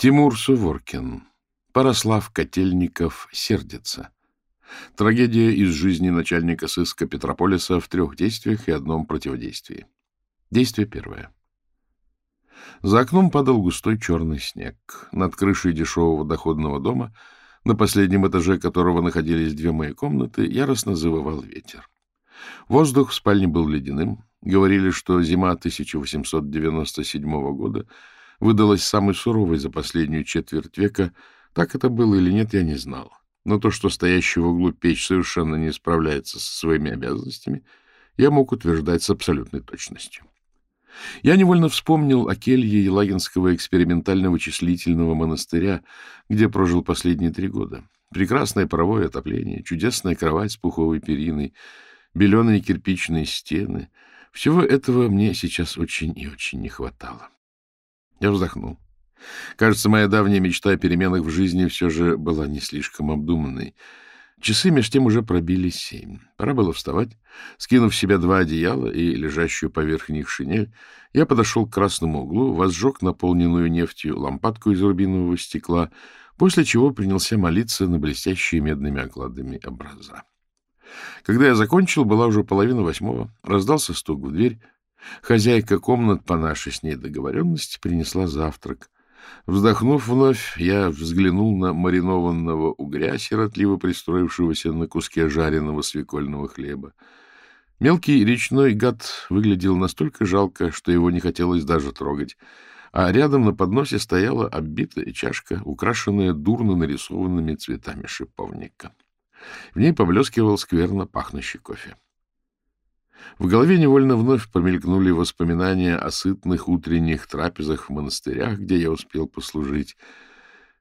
Тимур Суворкин. Парослав Котельников сердится. Трагедия из жизни начальника сыска Петрополиса в трех действиях и одном противодействии. Действие первое. За окном падал густой черный снег. Над крышей дешевого доходного дома, на последнем этаже которого находились две мои комнаты, яростно завывал ветер. Воздух в спальне был ледяным. Говорили, что зима 1897 года — выдалась самой суровой за последнюю четверть века, так это было или нет, я не знал. Но то, что стоящий в углу печь совершенно не справляется со своими обязанностями, я мог утверждать с абсолютной точностью. Я невольно вспомнил о келье Елагинского экспериментального числительного монастыря, где прожил последние три года. Прекрасное паровое отопление, чудесная кровать с пуховой периной, беленые кирпичные стены. Всего этого мне сейчас очень и очень не хватало. Я вздохнул. Кажется, моя давняя мечта о переменах в жизни все же была не слишком обдуманной. Часы меж тем уже пробили семь. Пора было вставать. Скинув в себя два одеяла и лежащую поверх них шинель, я подошел к красному углу, возжег наполненную нефтью лампадку из рубинового стекла, после чего принялся молиться на блестящие медными окладами образа. Когда я закончил, была уже половина восьмого, раздался стук в дверь, Хозяйка комнат по нашей с ней договоренности принесла завтрак. Вздохнув вновь, я взглянул на маринованного угря, сиротливо пристроившегося на куске жареного свекольного хлеба. Мелкий речной гад выглядел настолько жалко, что его не хотелось даже трогать, а рядом на подносе стояла оббитая чашка, украшенная дурно нарисованными цветами шиповника. В ней поблескивал скверно пахнущий кофе. В голове невольно вновь помелькнули воспоминания о сытных утренних трапезах в монастырях, где я успел послужить.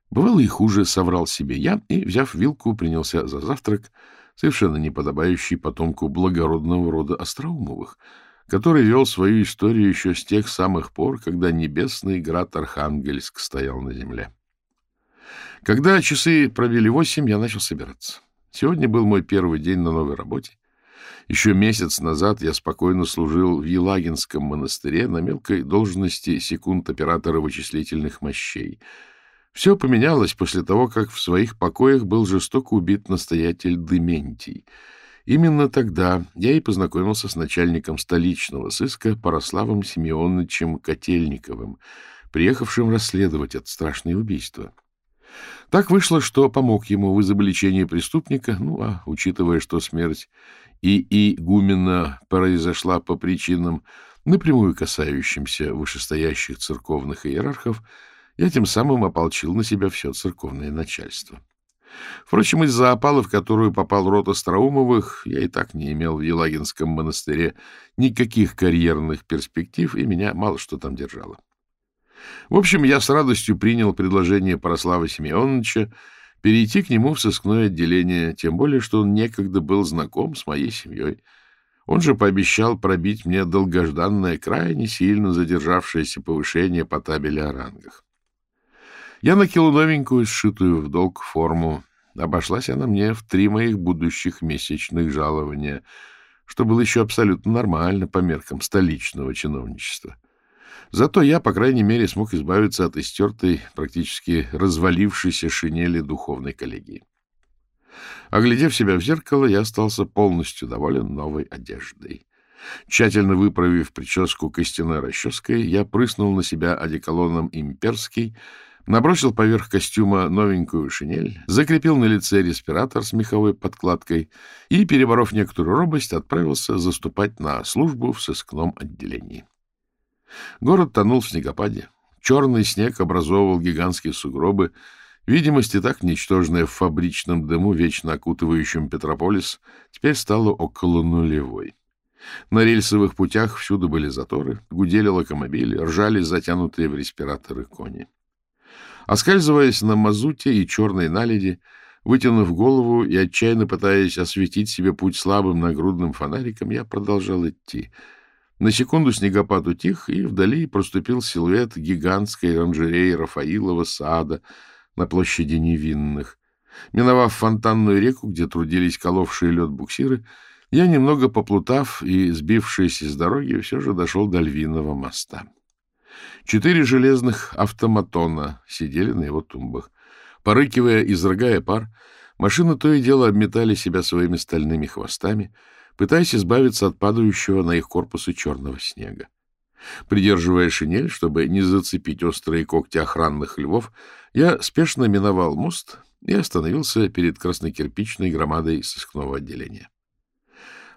Бывало и хуже, соврал себе я, и, взяв вилку, принялся за завтрак, совершенно неподобающий потомку благородного рода Остроумовых, который вел свою историю еще с тех самых пор, когда небесный град Архангельск стоял на земле. Когда часы пробили восемь, я начал собираться. Сегодня был мой первый день на новой работе, еще месяц назад я спокойно служил в Елагинском монастыре на мелкой должности секунд-оператора вычислительных мощей. Все поменялось после того, как в своих покоях был жестоко убит настоятель Дементий. Именно тогда я и познакомился с начальником столичного сыска Параславом Семеновичем Котельниковым, приехавшим расследовать это страшное убийство. Так вышло, что помог ему в изобличении преступника, ну, а учитывая, что смерть и игумена произошла по причинам, напрямую касающимся вышестоящих церковных иерархов, я тем самым ополчил на себя все церковное начальство. Впрочем, из-за опалы, в которую попал род Остроумовых, я и так не имел в Елагинском монастыре никаких карьерных перспектив, и меня мало что там держало. В общем, я с радостью принял предложение Параслава Семеновича перейти к нему в сыскное отделение, тем более, что он некогда был знаком с моей семьей. Он же пообещал пробить мне долгожданное, крайне сильно задержавшееся повышение по табели о рангах. Я накинул новенькую, сшитую в долг форму. Обошлась она мне в три моих будущих месячных жалования, что было еще абсолютно нормально по меркам столичного чиновничества. Зато я, по крайней мере, смог избавиться от истертой, практически развалившейся шинели духовной коллегии. Оглядев себя в зеркало, я остался полностью доволен новой одеждой. Тщательно выправив прическу костяной расческой, я прыснул на себя одеколоном имперский, набросил поверх костюма новенькую шинель, закрепил на лице респиратор с меховой подкладкой и, переборов некоторую робость, отправился заступать на службу в сыскном отделении. Город тонул в снегопаде. Черный снег образовывал гигантские сугробы. Видимость и так ничтожная в фабричном дыму, вечно окутывающем Петрополис, теперь стала около нулевой. На рельсовых путях всюду были заторы, гудели локомобили, ржали затянутые в респираторы кони. Оскальзываясь на мазуте и черной наледи, вытянув голову и отчаянно пытаясь осветить себе путь слабым нагрудным фонариком, я продолжал идти — на секунду снегопад утих, и вдали проступил силуэт гигантской оранжереи Рафаилова сада на площади Невинных. Миновав фонтанную реку, где трудились коловшие лед буксиры, я, немного поплутав и сбившись с дороги, все же дошел до Львиного моста. Четыре железных автоматона сидели на его тумбах. Порыкивая, изрыгая пар, машины то и дело обметали себя своими стальными хвостами, пытаясь избавиться от падающего на их корпусы черного снега. Придерживая шинель, чтобы не зацепить острые когти охранных львов, я спешно миновал мост и остановился перед краснокирпичной громадой сыскного отделения.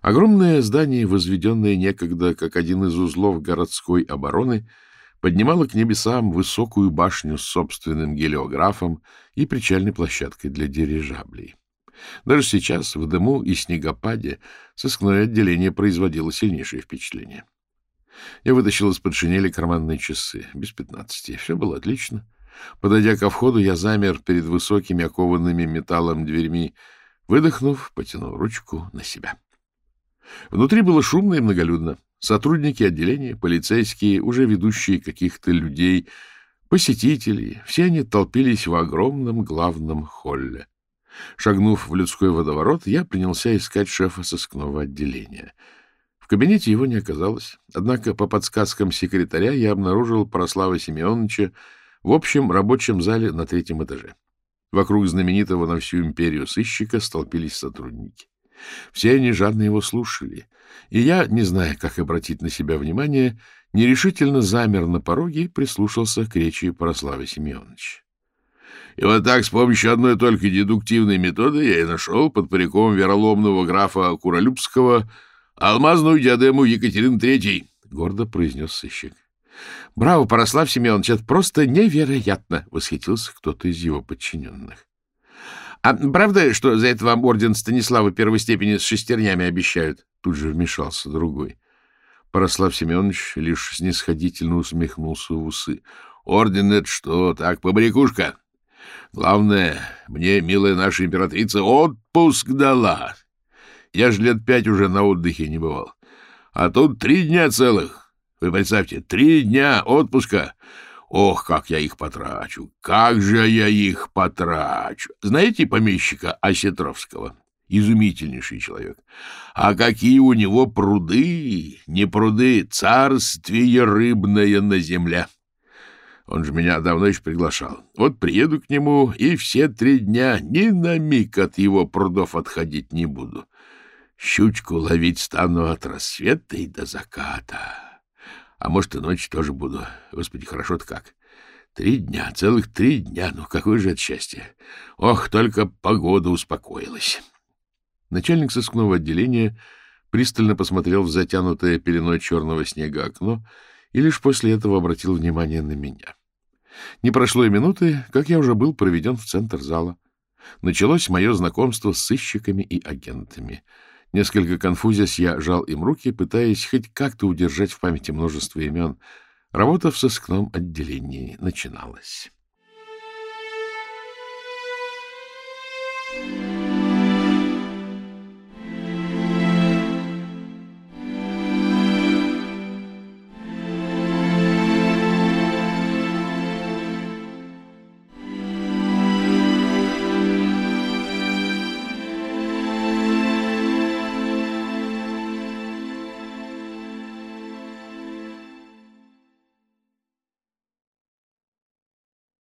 Огромное здание, возведенное некогда как один из узлов городской обороны, поднимало к небесам высокую башню с собственным гелиографом и причальной площадкой для дирижаблей. Даже сейчас, в дыму и снегопаде, сыскное отделение производило сильнейшее впечатление. Я вытащил из-под шинели карманные часы. Без пятнадцати. Все было отлично. Подойдя ко входу, я замер перед высокими окованными металлом дверьми. Выдохнув, потянул ручку на себя. Внутри было шумно и многолюдно. Сотрудники отделения, полицейские, уже ведущие каких-то людей, посетители, все они толпились в огромном главном холле. Шагнув в людской водоворот, я принялся искать шефа сыскного отделения. В кабинете его не оказалось, однако по подсказкам секретаря я обнаружил Прослава Семеновича в общем рабочем зале на третьем этаже. Вокруг знаменитого на всю империю сыщика столпились сотрудники. Все они жадно его слушали, и я, не зная, как обратить на себя внимание, нерешительно замер на пороге и прислушался к речи Прослава Семеновича. И вот так, с помощью одной только дедуктивной методы, я и нашел под париком вероломного графа Куролюбского алмазную диадему Екатерины Третьей, — гордо произнес сыщик. — Браво, Порослав Семенович, это просто невероятно! — восхитился кто-то из его подчиненных. — А правда, что за это вам орден Станислава первой степени с шестернями обещают? Тут же вмешался другой. Порослав Семенович лишь снисходительно усмехнулся в усы. — Орден — это что, так, побрякушка? Главное, мне, милая наша императрица, отпуск дала. Я же лет пять уже на отдыхе не бывал. А тут три дня целых. Вы представьте, три дня отпуска. Ох, как я их потрачу! Как же я их потрачу! Знаете помещика Осетровского? Изумительнейший человек. А какие у него пруды! Не пруды, царствие рыбное на земле! Он же меня давно еще приглашал. Вот приеду к нему, и все три дня ни на миг от его прудов отходить не буду. Щучку ловить стану от рассвета и до заката. А может, и ночью тоже буду. Господи, хорошо-то как. Три дня, целых три дня. Ну, какое же это счастье. Ох, только погода успокоилась. Начальник сыскного отделения пристально посмотрел в затянутое пеленой черного снега окно и лишь после этого обратил внимание на меня. Не прошло и минуты, как я уже был проведен в центр зала. Началось мое знакомство с сыщиками и агентами — Несколько конфузясь, я жал им руки, пытаясь хоть как-то удержать в памяти множество имен. Работа в сыскном отделении начиналась.